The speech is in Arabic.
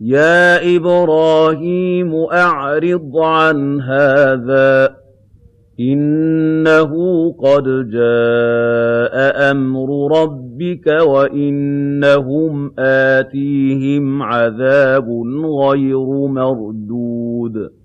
يَا إِبْرَاهِيمُ أَعْرِضْ عَنْ هَٰذَا ۖ إِنَّهُ قَدْ جَاءَ أَمْرُ رَبِّكَ وَإِنَّهُمْ آتِيهِمْ عَذَابٌ غَيْرُ مَرْدُودٍ.